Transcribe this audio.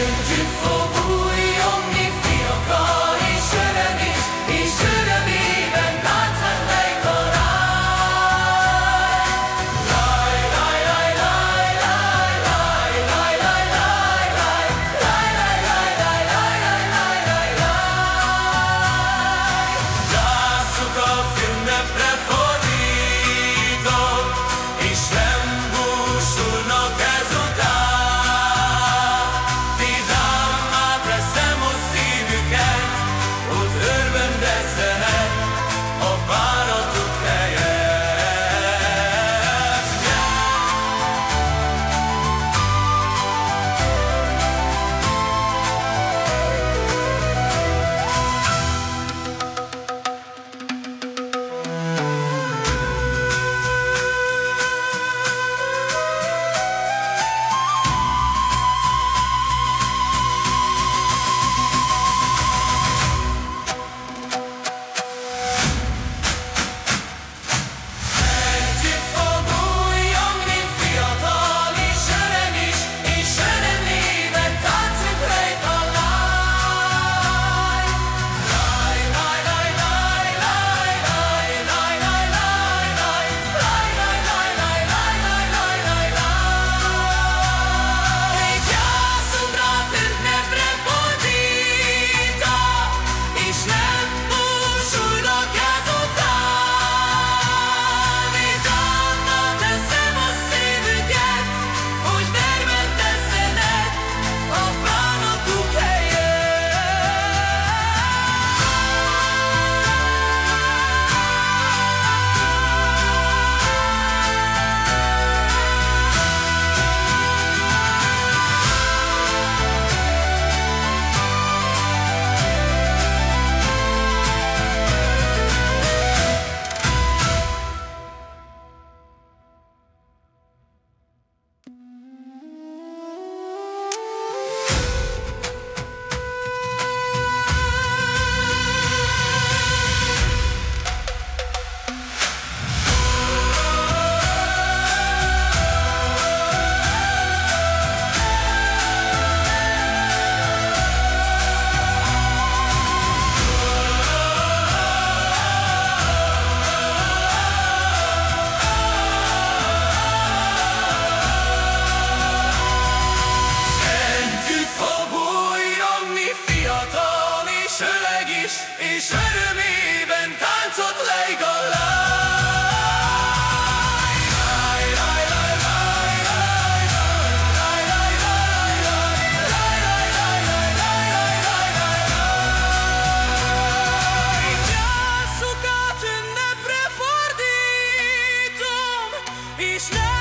beautiful is, és örömében táncot lejt a Krishna